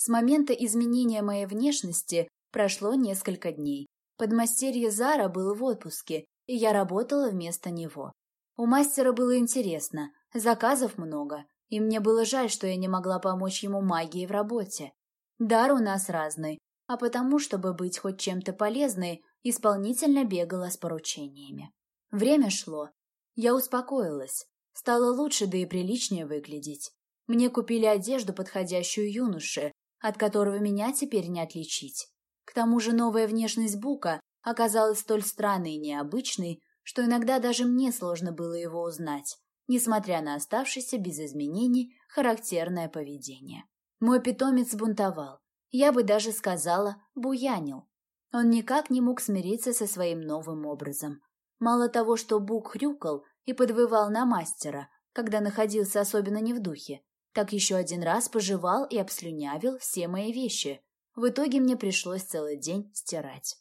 С момента изменения моей внешности прошло несколько дней. Подмастерье Зара был в отпуске, и я работала вместо него. У мастера было интересно, заказов много, и мне было жаль, что я не могла помочь ему магией в работе. Дар у нас разный, а потому, чтобы быть хоть чем-то полезной, исполнительно бегала с поручениями. Время шло. Я успокоилась. Стало лучше, да и приличнее выглядеть. Мне купили одежду, подходящую юноше, от которого меня теперь не отличить. К тому же новая внешность Бука оказалась столь странной и необычной, что иногда даже мне сложно было его узнать, несмотря на оставшееся без изменений характерное поведение. Мой питомец бунтовал, я бы даже сказала, буянил. Он никак не мог смириться со своим новым образом. Мало того, что Бук хрюкал и подвывал на мастера, когда находился особенно не в духе, так еще один раз пожевал и обслюнявил все мои вещи. В итоге мне пришлось целый день стирать.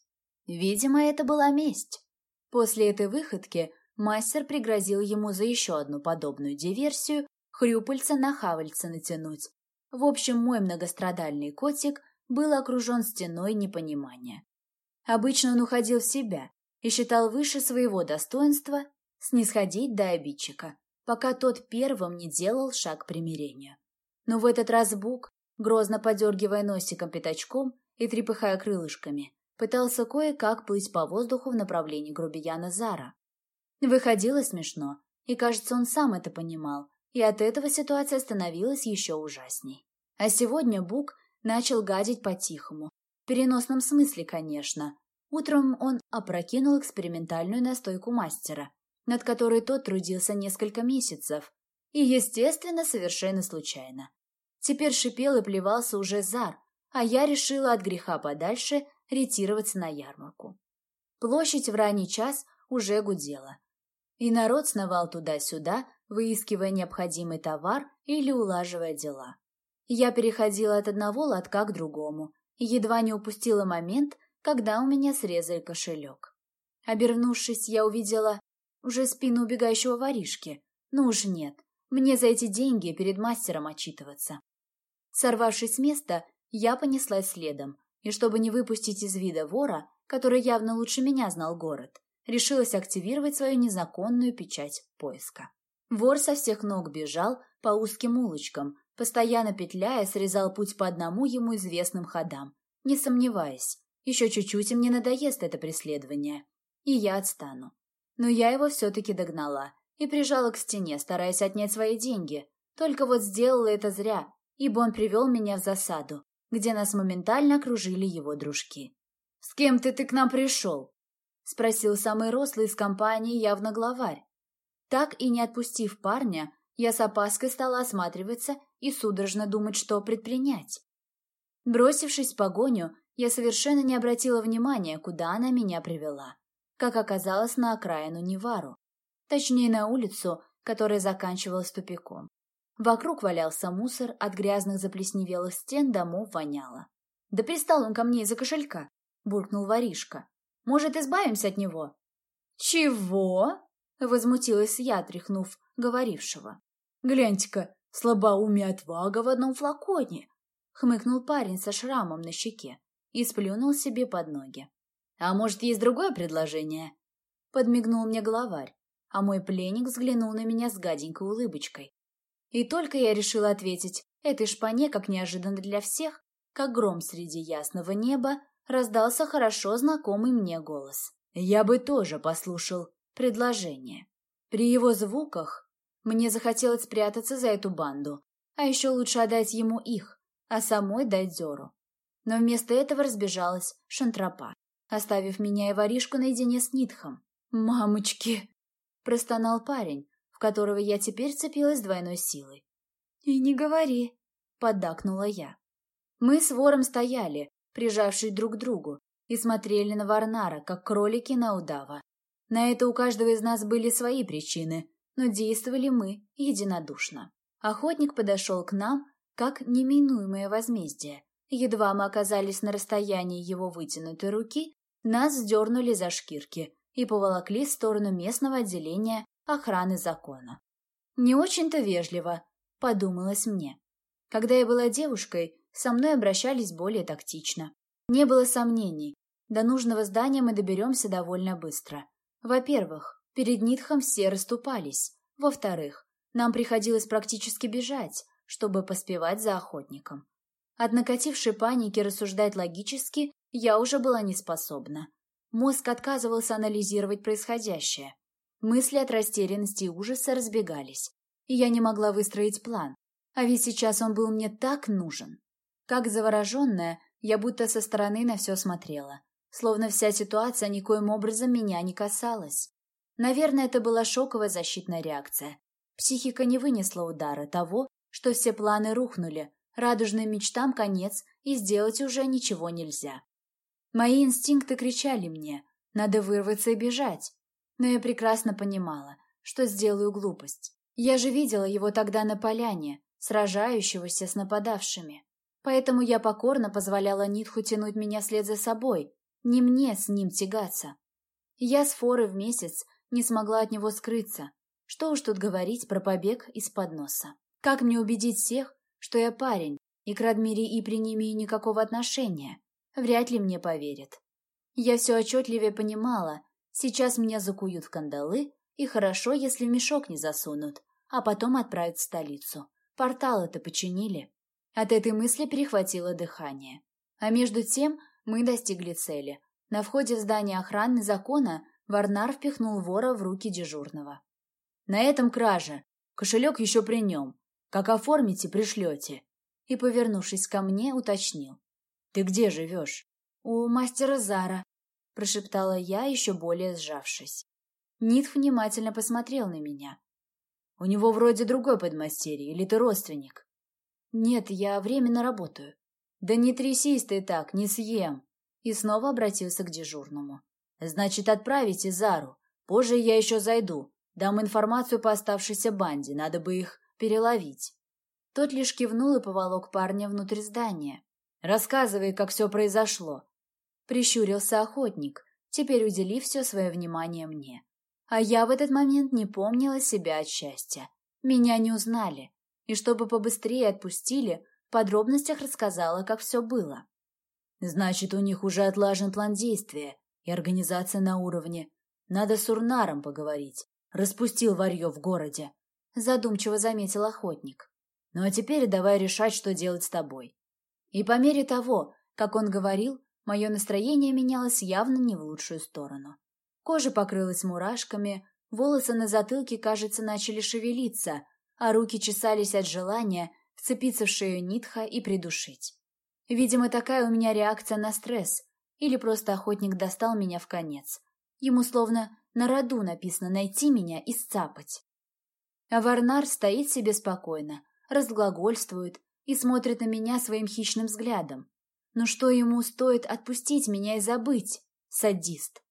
Видимо, это была месть. После этой выходки мастер пригрозил ему за еще одну подобную диверсию хрюпальца на хавальца натянуть. В общем, мой многострадальный котик был окружен стеной непонимания. Обычно он уходил в себя и считал выше своего достоинства снисходить до обидчика, пока тот первым не делал шаг к примирению. Но в этот раз Бук, грозно подергивая носиком пятачком и трепыхая крылышками, пытался кое-как плыть по воздуху в направлении грубияна Зара. Выходило смешно, и, кажется, он сам это понимал, и от этого ситуация становилась еще ужасней. А сегодня Бук начал гадить по-тихому, в переносном смысле, конечно. Утром он опрокинул экспериментальную настойку мастера, над которой тот трудился несколько месяцев, и, естественно, совершенно случайно. Теперь шипел и плевался уже Зар, а я решила от греха подальше ретироваться на ярмарку. Площадь в ранний час уже гудела, и народ сновал туда-сюда, выискивая необходимый товар или улаживая дела. Я переходила от одного лотка к другому и едва не упустила момент, когда у меня срезали кошелек. Обернувшись, я увидела уже спину убегающего воришки. Ну уж нет, мне за эти деньги перед мастером отчитываться. Сорвавшись с места, я понеслась следом, и чтобы не выпустить из вида вора, который явно лучше меня знал город, решилась активировать свою незаконную печать поиска. Вор со всех ног бежал по узким улочкам, постоянно петляя, срезал путь по одному ему известным ходам, не сомневаясь, еще чуть-чуть и мне надоест это преследование, и я отстану. Но я его все-таки догнала и прижала к стене, стараясь отнять свои деньги, только вот сделала это зря, ибо он привел меня в засаду, где нас моментально окружили его дружки. «С кем ты ты к нам пришел?» — спросил самый рослый из компании, явно главарь. Так и не отпустив парня, я с опаской стала осматриваться и судорожно думать, что предпринять. Бросившись в погоню, я совершенно не обратила внимания, куда она меня привела. Как оказалось, на окраину Невару. Точнее, на улицу, которая заканчивалась тупиком. Вокруг валялся мусор, от грязных заплесневелых стен домов воняло. «Да пристал он ко мне из-за кошелька!» — буркнул воришка. «Может, избавимся от него?» «Чего?» — возмутилась я, тряхнув говорившего. «Гляньте-ка, слабоумие отвага в одном флаконе!» — хмыкнул парень со шрамом на щеке и сплюнул себе под ноги. «А может, есть другое предложение?» — подмигнул мне главарь, а мой пленник взглянул на меня с гаденькой улыбочкой. И только я решила ответить этой шпане, как неожиданно для всех, как гром среди ясного неба, раздался хорошо знакомый мне голос. Я бы тоже послушал предложение. При его звуках мне захотелось спрятаться за эту банду, а еще лучше отдать ему их, а самой дать Зеру. Но вместо этого разбежалась шантропа, оставив меня и воришку наедине с Нитхом. «Мамочки!» – простонал парень, в которого я теперь цепилась двойной силой. «И не говори», — поддакнула я. Мы с вором стояли, прижавшись друг к другу, и смотрели на Варнара, как кролики на удава. На это у каждого из нас были свои причины, но действовали мы единодушно. Охотник подошел к нам, как неминуемое возмездие. Едва мы оказались на расстоянии его вытянутой руки, нас сдернули за шкирки и поволокли в сторону местного отделения охраны закона. Не очень-то вежливо, подумалось мне. Когда я была девушкой, со мной обращались более тактично. Не было сомнений, до нужного здания мы доберемся довольно быстро. Во-первых, перед Нитхом все расступались. Во-вторых, нам приходилось практически бежать, чтобы поспевать за охотником. От накатившей паники рассуждать логически я уже была не способна. Мозг отказывался анализировать происходящее. Мысли от растерянности и ужаса разбегались, и я не могла выстроить план. А ведь сейчас он был мне так нужен. Как завороженная, я будто со стороны на все смотрела, словно вся ситуация никоим образом меня не касалась. Наверное, это была шоковая защитная реакция. Психика не вынесла удара того, что все планы рухнули, радужным мечтам конец, и сделать уже ничего нельзя. Мои инстинкты кричали мне, надо вырваться и бежать. Но я прекрасно понимала, что сделаю глупость. Я же видела его тогда на поляне, сражающегося с нападавшими. Поэтому я покорно позволяла Нитху тянуть меня вслед за собой, не мне с ним тягаться. Я с форы в месяц не смогла от него скрыться. Что уж тут говорить про побег из-под носа. Как мне убедить всех, что я парень, и к Радмире и при не имею никакого отношения? Вряд ли мне поверят. Я все отчетливее понимала, сейчас меня закуют в кандалы, и хорошо, если в мешок не засунут, а потом отправят в столицу. Портал это починили. От этой мысли перехватило дыхание. А между тем мы достигли цели. На входе в здание охраны закона Варнар впихнул вора в руки дежурного. «На этом кража. Кошелек еще при нем. Как оформите, пришлете». И, повернувшись ко мне, уточнил. «Ты где живешь?» «У мастера Зара», — прошептала я, еще более сжавшись. Нит внимательно посмотрел на меня. «У него вроде другой подмастерье, или ты родственник?» «Нет, я временно работаю». «Да не трясись ты так, не съем!» И снова обратился к дежурному. «Значит, отправите Зару. Позже я еще зайду. Дам информацию по оставшейся банде, надо бы их переловить». Тот лишь кивнул и поволок парня внутрь здания. «Рассказывай, как все произошло». Прищурился охотник, теперь уделив все свое внимание мне. А я в этот момент не помнила себя от счастья. Меня не узнали. И чтобы побыстрее отпустили, в подробностях рассказала, как все было. Значит, у них уже отлажен план действия и организация на уровне. Надо с Урнаром поговорить. Распустил варьё в городе. Задумчиво заметил охотник. Ну а теперь давай решать, что делать с тобой. И по мере того, как он говорил, мое настроение менялось явно не в лучшую сторону. Кожа покрылась мурашками, волосы на затылке, кажется, начали шевелиться, а руки чесались от желания вцепиться в шею Нитха и придушить. Видимо, такая у меня реакция на стресс, или просто охотник достал меня в конец. Ему словно на роду написано найти меня и сцапать. А Варнар стоит себе спокойно, разглагольствует и смотрит на меня своим хищным взглядом. Но что ему стоит отпустить меня и забыть? Садист.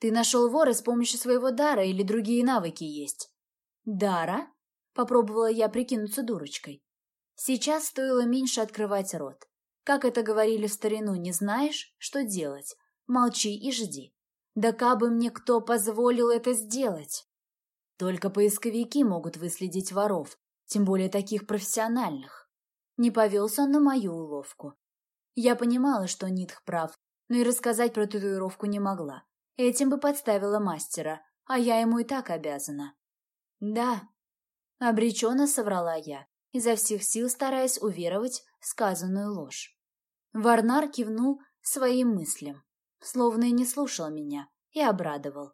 Ты нашел вора с помощью своего дара или другие навыки есть? Дара? Попробовала я прикинуться дурочкой. Сейчас стоило меньше открывать рот. Как это говорили в старину, не знаешь, что делать? Молчи и жди. Да кабы мне кто позволил это сделать? Только поисковики могут выследить воров, тем более таких профессиональных. Не повелся он на мою уловку. Я понимала, что Нитх прав, но и рассказать про татуировку не могла. Этим бы подставила мастера, а я ему и так обязана. Да, обреченно соврала я, изо всех сил стараясь уверовать в сказанную ложь. Варнар кивнул своим мыслям, словно и не слушал меня, и обрадовал.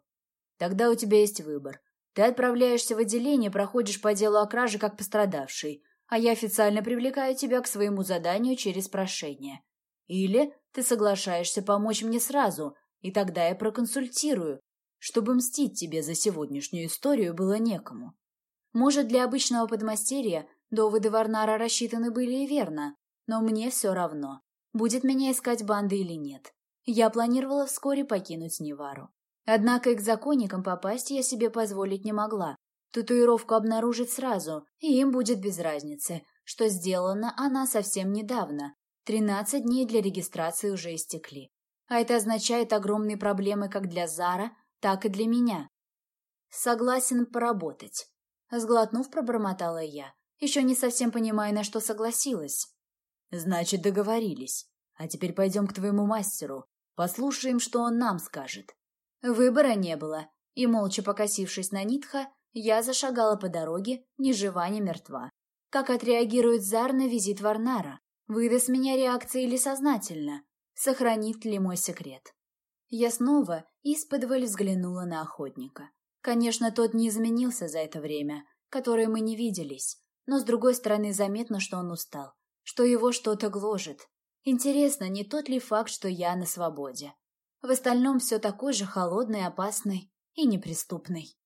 «Тогда у тебя есть выбор. Ты отправляешься в отделение, проходишь по делу о краже как пострадавший, а я официально привлекаю тебя к своему заданию через прошение. Или ты соглашаешься помочь мне сразу, и тогда я проконсультирую, чтобы мстить тебе за сегодняшнюю историю было некому. Может, для обычного подмастерья доводы Варнара рассчитаны были и верно, но мне все равно будет меня искать банда или нет. Я планировала вскоре покинуть Невару. Однако к законникам попасть я себе позволить не могла. Татуировку обнаружат сразу, и им будет без разницы, что сделана она совсем недавно. Тринадцать дней для регистрации уже истекли. А это означает огромные проблемы как для Зара, так и для меня. Согласен поработать. Сглотнув, пробормотала я, еще не совсем понимая, на что согласилась. Значит, договорились. А теперь пойдем к твоему мастеру. Послушаем, что он нам скажет. Выбора не было, и, молча покосившись на Нитха, я зашагала по дороге, ни жива, ни мертва. Как отреагирует Зар на визит Варнара? Выдаст меня реакция или сознательно? Сохранит ли мой секрет? Я снова исподволь взглянула на охотника. Конечно, тот не изменился за это время, которое мы не виделись, но с другой стороны заметно, что он устал, что его что-то гложет. Интересно, не тот ли факт, что я на свободе? В остальном все такой же холодный, опасный и неприступный.